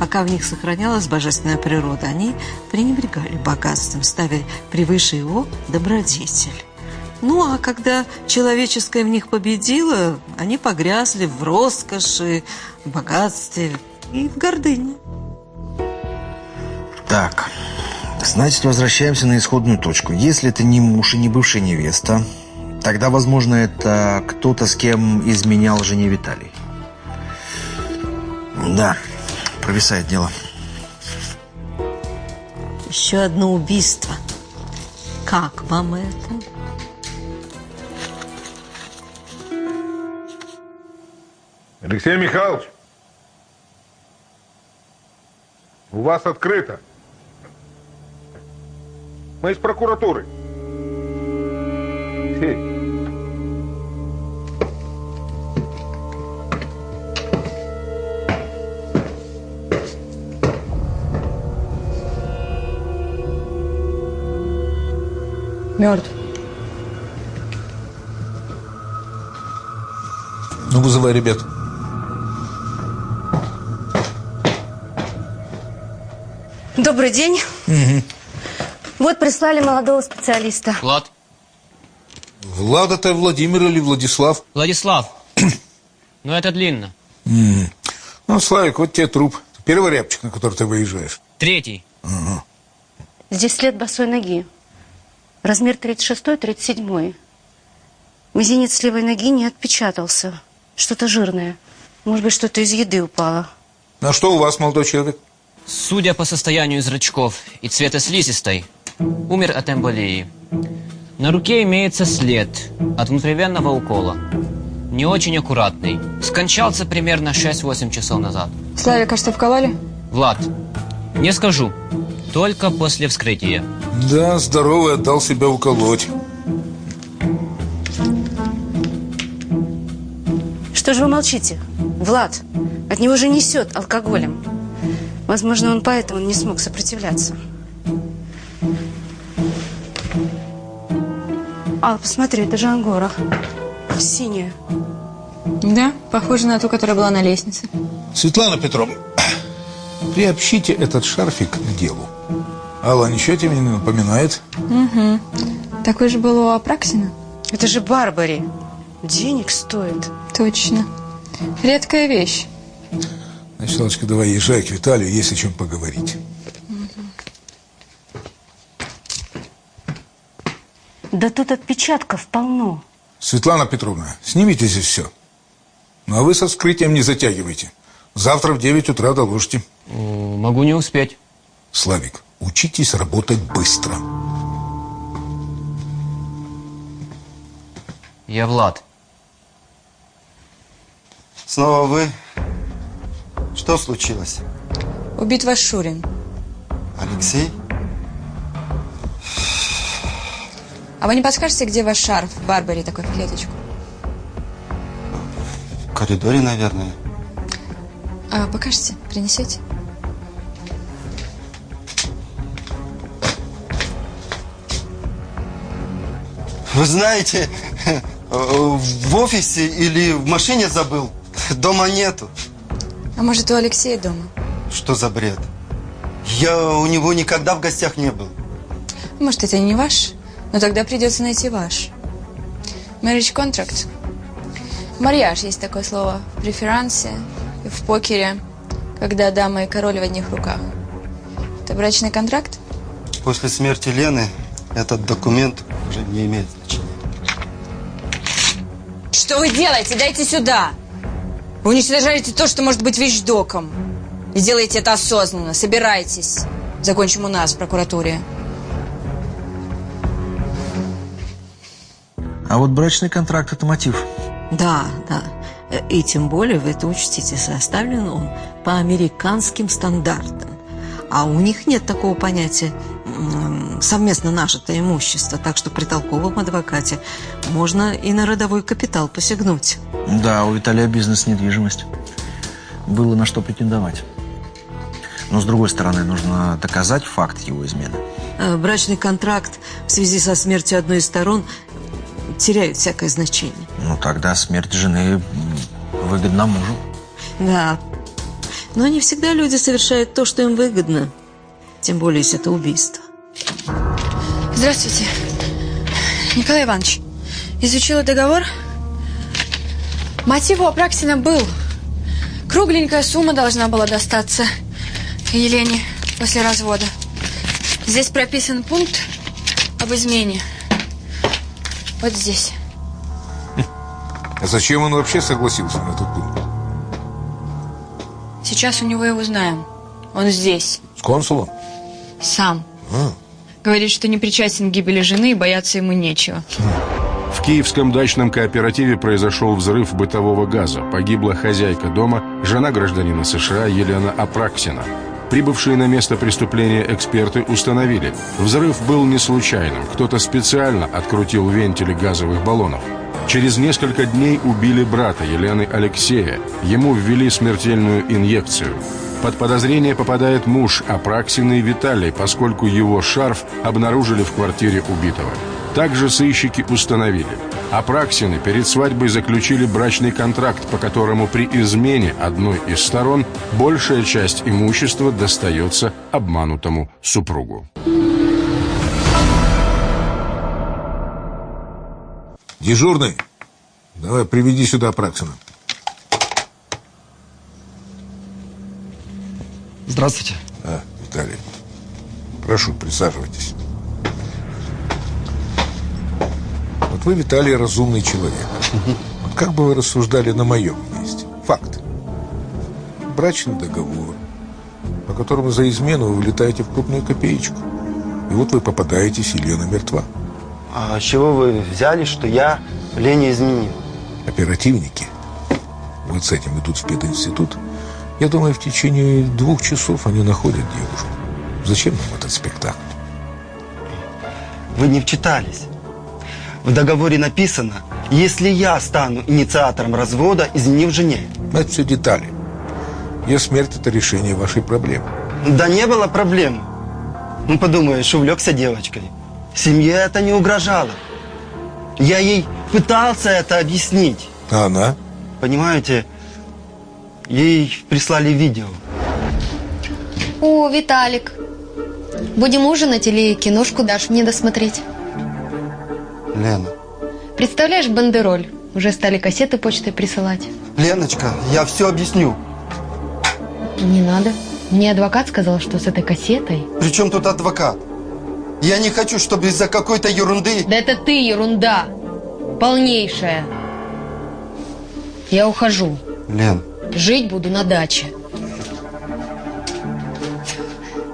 S1: Пока в них сохранялась божественная природа, они пренебрегали богатством, ставя превыше его добродетель. Ну, а когда человеческое в них победило, они погрязли в роскоши, богатстве и в гордыне.
S4: Так, значит, возвращаемся на исходную точку. Если это не муж и не бывшая невеста, тогда, возможно, это кто-то, с кем изменял жене Виталий. Да, провисает дело.
S1: Еще одно убийство. Как вам это?
S13: Алексей Михайлович, у вас открыто. Мы из прокуратуры. Алексей.
S17: Мертв.
S13: Ну, вызывай ребят.
S5: Добрый день.
S13: Угу.
S5: Вот прислали молодого специалиста.
S20: Влад.
S13: Влад это Владимир или Владислав?
S20: Владислав. Ну, это длинно.
S13: М. Ну, Славик, вот тебе труп. Первый рябчик, на который ты выезжаешь.
S20: Третий.
S13: Ага.
S5: Здесь след босой ноги. Размер 36-37. Мизинец левой ноги не отпечатался. Что-то жирное. Может быть, что-то из еды упало.
S13: Ну, а что у вас, молодой человек?
S20: Судя по состоянию зрачков и цвета слизистой, умер от эмболии. На руке имеется след от внутривенного укола. Не очень аккуратный. Скончался примерно 6-8 часов назад.
S21: Славика что, вковали?
S20: Влад, не скажу. Только после вскрытия.
S13: Да, здоровый отдал себя уколоть.
S5: Что же вы молчите? Влад, от него же несет алкоголем. Возможно, он поэтому не смог сопротивляться. Ал, посмотри, это же ангора. Синяя.
S21: Да, похоже на ту, которая была на лестнице.
S13: Светлана Петровна, приобщите этот шарфик к делу. Алла, ничего тебе не напоминает?
S21: Угу. Такой же был у Апраксина.
S5: Это же Барбари. Денег стоит.
S21: Точно. Редкая вещь.
S13: Значит, Аллочка, давай езжай к Виталию, есть о чем поговорить.
S5: Да тут отпечатков полно.
S13: Светлана Петровна, снимите здесь все. Ну, а вы со вскрытием не затягивайте. Завтра в 9 утра доложите.
S20: Могу не успеть.
S13: Славик, учитесь работать быстро.
S20: Я Влад.
S8: Снова вы? Что случилось?
S3: Убит ваш Шурин.
S8: Алексей?
S3: А вы не подскажете, где ваш шарф в Барбаре такой в клеточку?
S8: В коридоре, наверное.
S3: А, покажете, принесете?
S8: Вы знаете, в офисе или в машине забыл. Дома нету.
S3: А может, у Алексея дома?
S8: Что за бред? Я у него никогда в гостях не был.
S3: Может, это не ваш? Но тогда придется найти ваш. Marriage contract. Марьяж есть такое слово в преферансе и в покере, когда дама и король в одних руках. Это брачный контракт?
S8: После смерти Лены этот документ уже не имеет.
S17: Что вы делаете? Дайте сюда! Вы уничтожаете то, что может быть вещдоком. И делаете это осознанно. Собирайтесь. Закончим у нас в прокуратуре.
S4: А вот брачный контракт – это мотив.
S1: Да, да. И тем более, вы это учтите, составлен он по американским стандартам. А у них нет такого понятия совместно нажитое имущество, так что при толковом адвокате можно и на родовой капитал посягнуть.
S4: Да, у Виталия бизнес недвижимость. Было на что претендовать. Но, с другой стороны, нужно доказать факт его измены.
S1: Э, Брачный контракт в связи со смертью одной из сторон теряет всякое значение.
S4: Ну, тогда смерть жены выгодна мужу.
S1: Да. Но не всегда люди совершают то, что им выгодно. Тем более, если это убийство.
S3: Здравствуйте. Николай Иванович, изучила договор? Мотив у Апраксина был. Кругленькая сумма должна была достаться Елене после развода. Здесь прописан пункт об измене. Вот здесь.
S13: А зачем он вообще согласился на этот пункт?
S3: Сейчас у него и узнаем. Он здесь.
S13: С консулом?
S3: Сам.
S13: А,
S3: Говорит, что не причастен к гибели жены и бояться ему нечего.
S6: В киевском дачном кооперативе произошел взрыв бытового газа. Погибла хозяйка дома, жена гражданина США Елена Апраксина. Прибывшие на место преступления эксперты установили, взрыв был не случайным. Кто-то специально открутил вентили газовых баллонов. Через несколько дней убили брата Елены Алексея. Ему ввели смертельную инъекцию. Под подозрение попадает муж Апраксины Виталий, поскольку его шарф обнаружили в квартире убитого. Также сыщики установили, Апраксины перед свадьбой заключили брачный контракт, по которому при измене одной из сторон большая часть имущества достается обманутому супругу.
S13: Дежурный, давай приведи сюда Праксина.
S8: Здравствуйте.
S13: А, Виталий, прошу, присаживайтесь. Вот вы, Виталий, разумный человек. Вот как бы вы рассуждали на моем месте? Факт. Брачный договор, по которому за измену вы вылетаете в крупную копеечку. И вот вы попадаетесь, Елена мертва.
S8: А с чего вы взяли, что я Лене изменил?
S13: Оперативники вот с этим идут в пединститут. Я думаю, в течение двух часов они находят девушку. Зачем нам этот спектакль?
S8: Вы не вчитались. В договоре написано, если я стану инициатором развода, изменив жене.
S13: Это все детали. Ее смерть – это решение вашей проблемы.
S8: Да не было проблем. Ну, подумаешь, увлекся девочкой. Семье это не угрожало. Я ей пытался это объяснить.
S13: А она?
S8: Понимаете, ей прислали видео.
S22: О, Виталик. Будем ужинать или киношку дашь мне досмотреть?
S8: Лена.
S22: Представляешь, бандероль. Уже стали кассеты почтой присылать.
S8: Леночка, я все объясню.
S22: Не надо. Мне адвокат сказал, что с этой кассетой...
S8: При чем тут адвокат? Я не хочу, чтобы из-за какой-то ерунды...
S22: Да это ты ерунда. Полнейшая. Я ухожу.
S8: Лен,
S22: Жить буду на даче.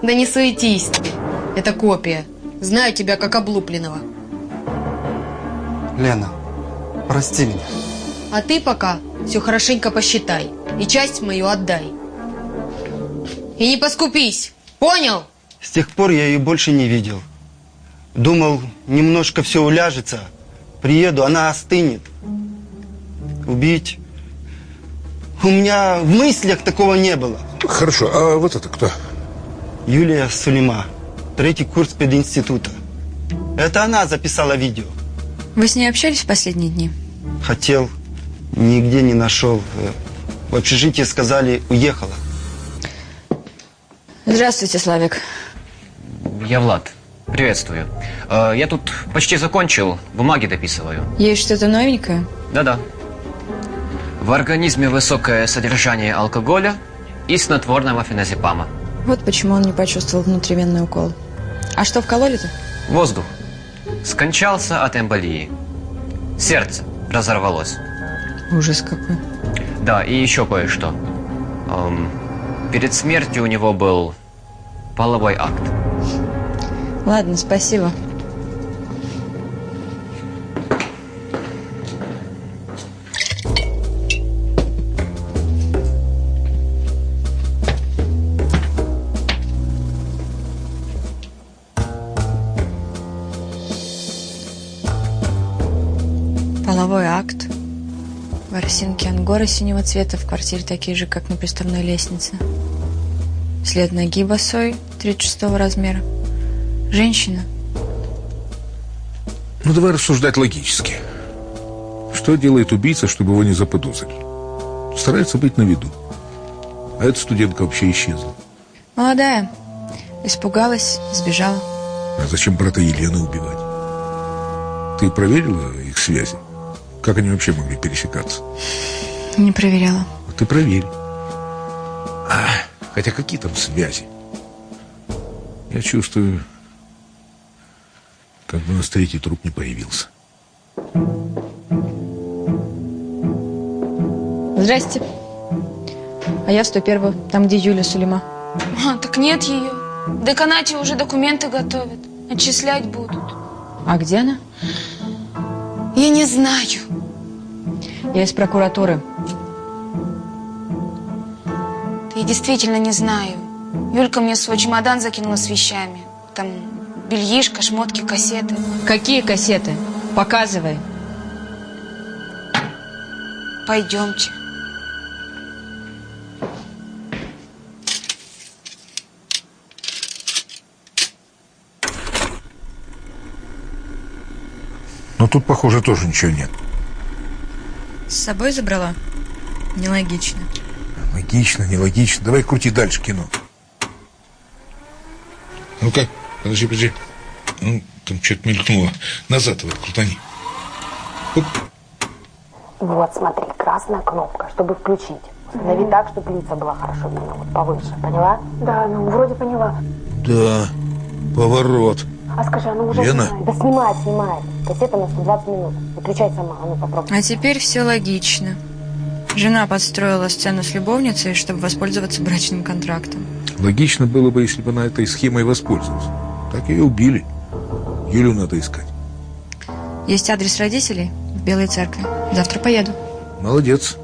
S22: Да не суетись ты. Это копия. Знаю тебя как облупленного.
S8: Лена, Прости меня.
S11: А ты пока все хорошенько посчитай и часть мою отдай. И не поскупись, понял?
S8: С тех пор я ее больше не видел. Думал, немножко все уляжется. Приеду, она остынет. Убить? У меня в мыслях такого не было.
S13: Хорошо, а вот это кто?
S8: Юлия Сулейма, третий курс пединститута. Это она записала видео.
S3: Вы с ней общались в последние дни?
S8: Хотел, нигде не нашел. В общежитии сказали, уехала.
S3: Здравствуйте, Славик.
S20: Я Влад. Приветствую. Э, Я тут почти закончил, бумаги дописываю.
S3: Есть что-то новенькое?
S20: Да-да. В организме высокое содержание алкоголя и снотворного феназепама.
S3: Вот почему он не почувствовал внутривенный укол. А что вкололи-то?
S20: Воздух. Скончался от эмболии. Сердце разорвалось.
S3: Ужас какой.
S20: Да, и еще кое-что. Эм, перед смертью у него был половой акт.
S3: Ладно, спасибо. Ангоры синего цвета в квартире такие же, как на приставной лестнице. След ноги босой, 36 размера. Женщина.
S13: Ну, давай рассуждать логически. Что делает убийца, чтобы его не заподозрили? Старается быть на виду. А эта студентка вообще исчезла.
S3: Молодая. Испугалась, сбежала.
S13: А зачем брата Елены убивать? Ты проверила их связи? Как они вообще могли пересекаться?
S3: Не проверяла.
S13: Ты проверь. А, хотя какие там связи? Я чувствую, как бы у нас третий труп не появился.
S3: Здрасте. А я в 101 там, где Юля Сулейма.
S23: А, так нет ее. В деканате уже документы готовят. Отчислять будут.
S3: А где она?
S23: Я не знаю.
S3: Я из прокуратуры.
S23: Я действительно не знаю. Юлька мне свой чемодан закинула с вещами. Там бельишко, шмотки, кассеты.
S3: Какие кассеты? Показывай.
S23: Пойдемте.
S13: Но тут, похоже, тоже ничего нет.
S3: С собой забрала? Нелогично.
S13: Логично, нелогично. Давай крути дальше кино. Ну-ка, подожди, подожди. Ну, там что-то мелькнуло. Назад вот крутани.
S24: Вот, смотри, красная кнопка, чтобы включить. Установи так, чтобы лица было хорошо видно, вот повыше, поняла? Да, ну, вроде поняла.
S13: Да, поворот.
S24: А скажи, она уже
S13: Лена?
S24: снимает? Да снимает, снимает. Кассета на 120 минут. Выключай сама, а ну попробуй.
S3: А теперь все логично. Жена подстроила сцену с любовницей, чтобы воспользоваться брачным контрактом.
S13: Логично было бы, если бы она этой схемой воспользовалась. Так ее убили. Юлю надо искать.
S3: Есть адрес родителей в Белой церкви. Завтра поеду.
S13: Молодец.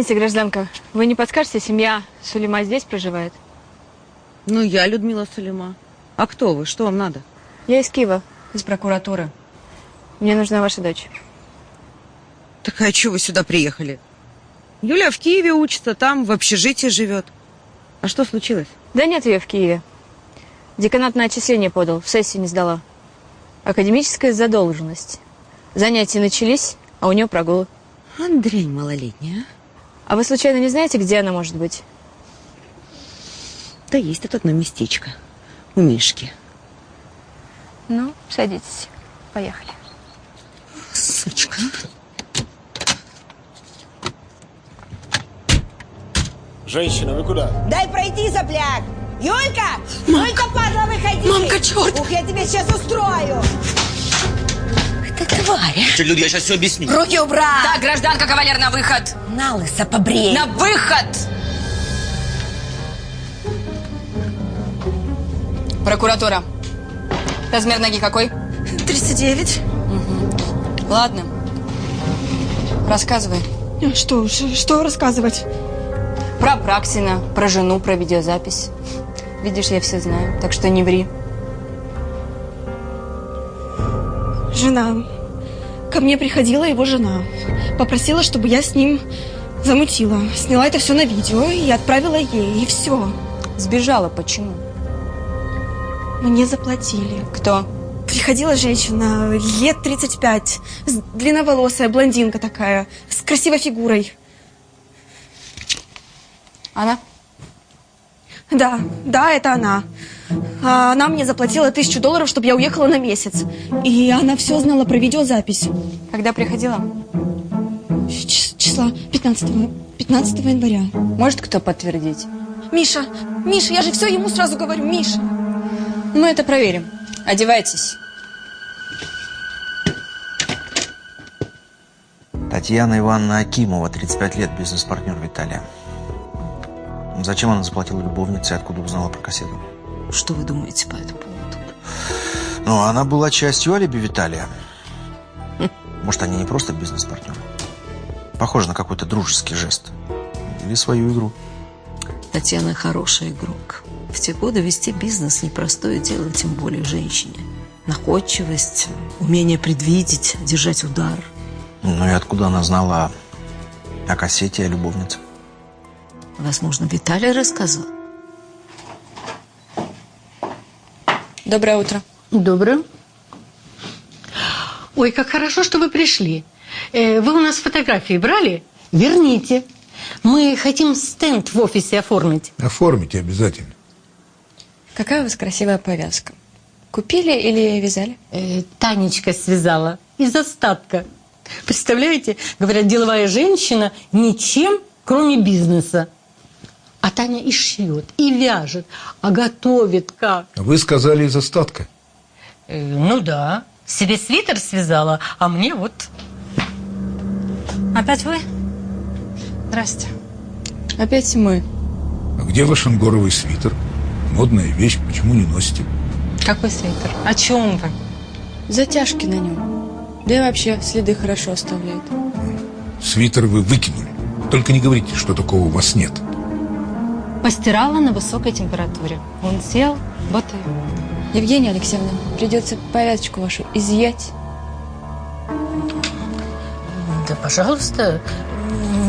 S3: Извините, гражданка, вы не подскажете, семья Сулейма здесь проживает?
S25: Ну, я Людмила Сулейма. А кто вы? Что вам надо?
S3: Я из Киева, из прокуратуры. Мне нужна ваша дочь.
S25: Так а что вы сюда приехали? Юля в Киеве учится, там в общежитии живет. А что случилось?
S3: Да нет ее в Киеве. Деканат на отчисление подал, в сессию не сдала. Академическая задолженность. Занятия начались, а у нее прогулы.
S25: Андрей малолетний, а?
S3: А вы случайно не знаете, где она может быть?
S25: Да есть тут одно местечко. У Мишки.
S3: Ну, садитесь. Поехали.
S25: Сучка.
S26: Женщина, вы куда?
S10: Дай пройти, сопляк! Юлька! Юлька, падла, выходи!
S26: Мамка, черт!
S10: Ух, я тебе сейчас устрою!
S23: Ты тварь!
S26: Че, люди, я сейчас все объясню.
S10: Руки убрать!
S17: Так, гражданка кавалер, на выход!
S10: На лысо побрей!
S17: На выход! Прокуратура. Размер ноги какой?
S10: 39.
S17: Ладно. Рассказывай.
S10: Что, что рассказывать?
S17: Про Праксина, про жену, про видеозапись. Видишь, я все знаю, так что не ври.
S10: Жена. Ко мне приходила его жена. Попросила, чтобы я с ним замутила. Сняла это все на видео и отправила ей, и все.
S17: Сбежала почему?
S10: Мне заплатили.
S17: Кто?
S10: Приходила женщина, лет 35, с- длинноволосая, блондинка такая, с красивой фигурой.
S17: Она?
S10: Да, да, это она. А Она мне заплатила тысячу долларов, чтобы я уехала на месяц. И она все знала про видеозапись.
S17: Когда приходила?
S10: Ч- числа 15, 15 января.
S17: Может кто подтвердить?
S10: Миша, Миша, я же все ему сразу говорю, Миша.
S17: Мы это проверим. Одевайтесь.
S4: Татьяна Ивановна Акимова, 35 лет, бизнес-партнер Виталия. Зачем она заплатила любовнице и откуда узнала про кассету?
S1: Что вы думаете по этому поводу?
S4: Ну, она была частью алиби Виталия. Может, они не просто бизнес-партнеры? Похоже на какой-то дружеский жест. Или свою игру.
S1: Татьяна хороший игрок. В те годы вести бизнес – непростое дело, тем более женщине. Находчивость, умение предвидеть, держать удар.
S4: Ну и откуда она знала о, кассете, о любовнице?
S1: Возможно, Виталий рассказал.
S17: Доброе утро.
S12: Доброе. Ой, как хорошо, что вы пришли. Э, Вы у нас фотографии брали? Верните. Мы хотим стенд в офисе оформить.
S13: Оформите обязательно.
S3: Какая у вас красивая повязка. Купили или вязали?
S12: Э, Танечка связала из остатка. Представляете, говорят, деловая женщина ничем, кроме бизнеса. А Таня и шьет, и вяжет, а готовит как.
S13: Вы сказали из остатка.
S12: Э, Ну да, себе свитер связала, а мне вот. Опять вы?
S3: Здрасте.
S17: Опять мы.
S13: А где ваш ангоровый свитер? Модная вещь, почему не носите?
S12: Какой свитер? О чем вы?
S17: Затяжки на нем. Да и вообще следы хорошо оставляет.
S13: Свитер вы выкинули. Только не говорите, что такого у вас нет.
S12: Постирала на высокой температуре. Он сел, вот и...
S3: Евгения Алексеевна, придется повязочку вашу изъять.
S12: Да, пожалуйста,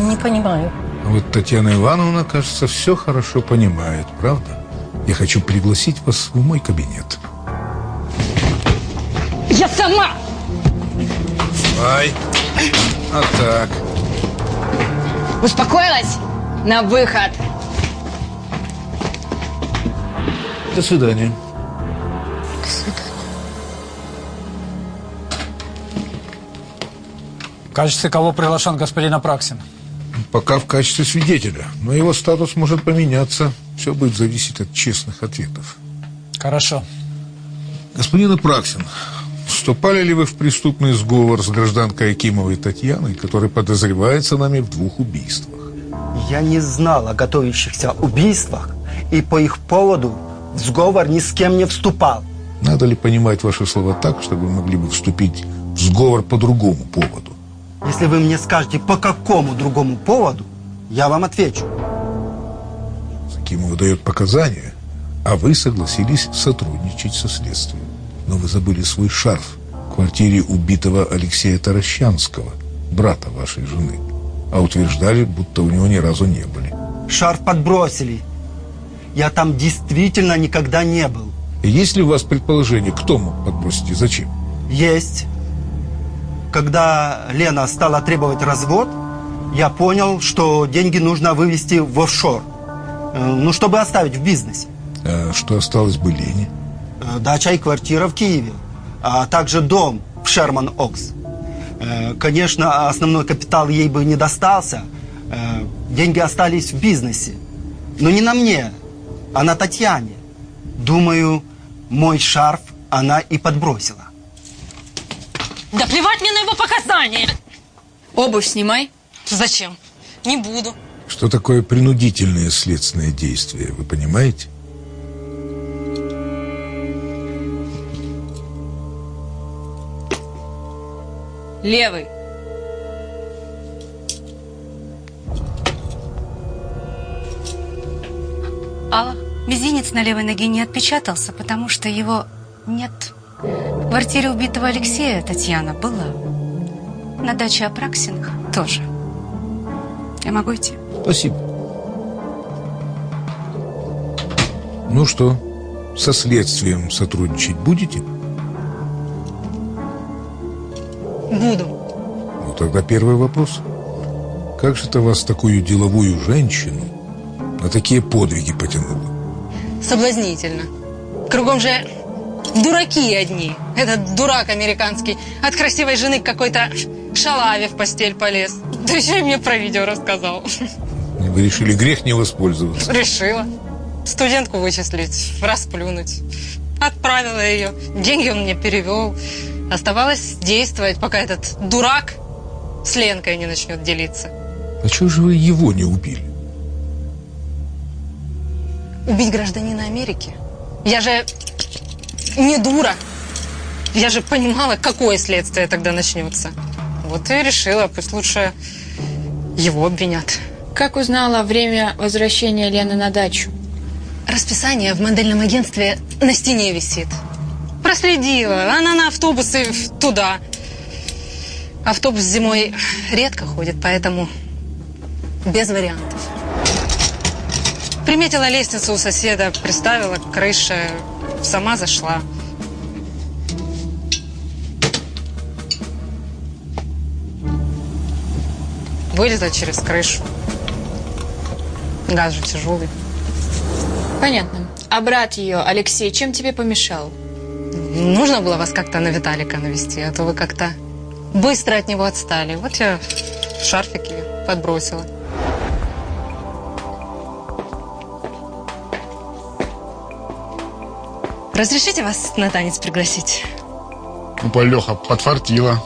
S12: не понимаю.
S13: А вот Татьяна Ивановна, кажется, все хорошо понимает, правда? Я хочу пригласить вас в мой кабинет.
S17: Я сама!
S13: Ай, а так.
S17: Успокоилась? На выход!
S13: До свидания.
S27: В качестве кого приглашен господин Апраксин?
S13: Пока в качестве свидетеля, но его статус может поменяться. Все будет зависеть от честных ответов.
S27: Хорошо.
S13: Господин Апраксин, вступали ли вы в преступный сговор с гражданкой Акимовой Татьяной, которая подозревается нами в двух убийствах?
S8: Я не знал о готовящихся убийствах и по их поводу в сговор ни с кем не вступал.
S13: Надо ли понимать ваши слова так, чтобы вы могли бы вступить в сговор по другому поводу?
S8: Если вы мне скажете, по какому другому поводу, я вам отвечу.
S13: Акимова дает показания, а вы согласились сотрудничать со следствием. Но вы забыли свой шарф в квартире убитого Алексея Таращанского, брата вашей жены. А утверждали, будто у него ни разу не были.
S8: Шарф подбросили. Я там действительно никогда не был.
S13: Есть ли у вас предположение, кто мог подбросить и зачем?
S8: Есть. Когда Лена стала требовать развод, я понял, что деньги нужно вывести в офшор. Э, Ну, чтобы оставить в бизнесе.
S13: А что осталось бы Лене?
S8: Э, Дача и квартира в Киеве, а также дом в Шерман-Окс. Э, Конечно, основной капитал ей бы не достался. Деньги остались в бизнесе. Но не на мне, а на Татьяне. Думаю, мой шарф она и подбросила.
S28: Да плевать мне на его показания!
S11: Обувь снимай. Зачем? Не буду.
S13: Что такое принудительное следственное действие, вы понимаете?
S11: Левый.
S5: А мизинец на левой ноге не отпечатался, потому что его нет. В квартире убитого Алексея Татьяна была. На даче Апраксиных тоже. Я могу идти?
S13: Спасибо. Ну что, со следствием сотрудничать будете?
S11: Буду.
S13: Ну, тогда первый вопрос. Как же это вас, такую деловую женщину, на такие подвиги потянуло?
S11: Соблазнительно. Кругом же дураки одни. Этот дурак американский от красивой жены к какой-то шалаве в постель полез. Да еще и мне про видео рассказал.
S13: Вы решили грех не воспользоваться?
S11: Решила. Студентку вычислить, расплюнуть. Отправила ее. Деньги он мне перевел. Оставалось действовать, пока этот дурак с Ленкой не начнет делиться.
S13: А чего же вы его не убили?
S11: Убить гражданина Америки? Я же не дура. Я же понимала, какое следствие тогда начнется. Вот и решила, пусть лучше его обвинят.
S3: Как узнала время возвращения Лены на дачу?
S11: Расписание в модельном агентстве на стене висит. Проследила. Она на автобусы туда. Автобус зимой редко ходит, поэтому без вариантов. Приметила лестницу у соседа, приставила к крыше, сама зашла. Вылезла через крышу. Газ же тяжелый.
S3: Понятно. А брат ее, Алексей, чем тебе помешал?
S11: Нужно было вас как-то на Виталика навести, а то вы как-то быстро от него отстали. Вот я шарфики подбросила. Разрешите вас на танец пригласить?
S29: Ну, Полеха, подфартила.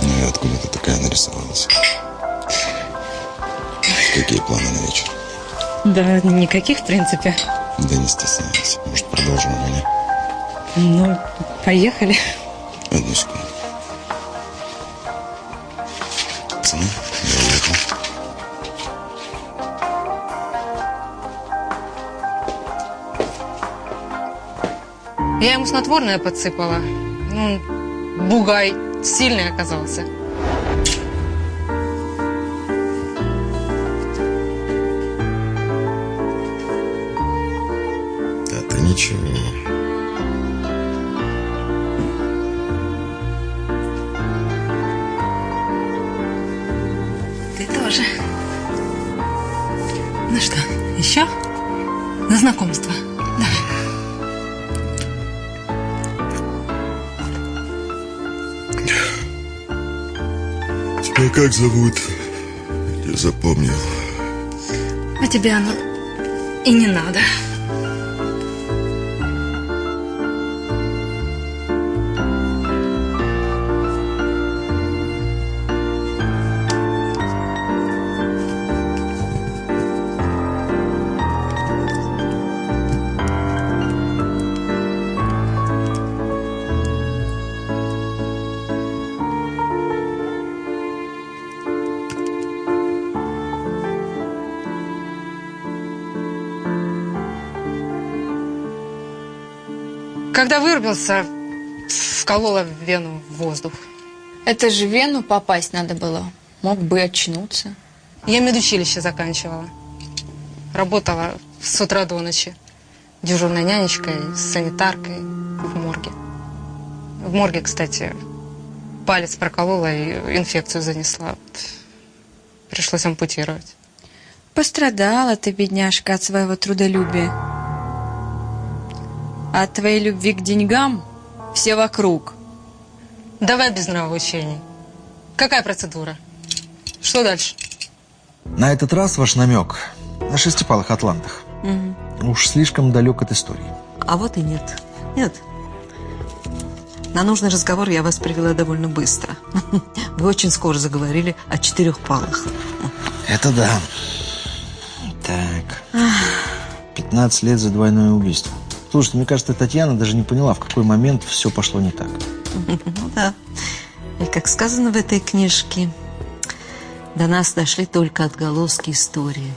S30: Ну и откуда ты такая нарисовалась? Какие планы на вечер?
S11: Да никаких, в принципе.
S30: Да не стесняйся. Может, продолжим у меня?
S11: Ну, поехали.
S30: Одну секунду. Я
S11: ему снотворное подсыпала. Ну, бугай сильный оказался.
S30: Ты ничего. Как зовут? Я запомнил.
S11: А тебе оно и не надо. Когда вырубился, вколола в вену воздух.
S3: Это же в Вену попасть надо было. Мог бы очнуться.
S11: Я медучилище заканчивала. Работала с утра до ночи. Дежурной нянечкой, санитаркой в морге. В морге, кстати, палец проколола и инфекцию занесла. Пришлось ампутировать.
S3: Пострадала ты, бедняжка, от своего трудолюбия. А от твоей любви к деньгам все вокруг.
S11: Давай без нравоучений. Какая процедура? Что дальше?
S4: На этот раз ваш намек на шестипалых атлантах уж слишком далек от истории.
S1: А вот и нет. Нет. На нужный разговор я вас привела довольно быстро. Вы очень скоро заговорили о четырехпалых.
S4: Это да. Так. 15 лет за двойное убийство. Слушайте, мне кажется, Татьяна даже не поняла, в какой момент все пошло не так.
S1: Ну да. И как сказано в этой книжке, до нас дошли только отголоски истории.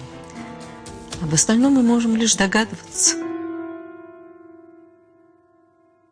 S1: Об остальном мы можем лишь догадываться.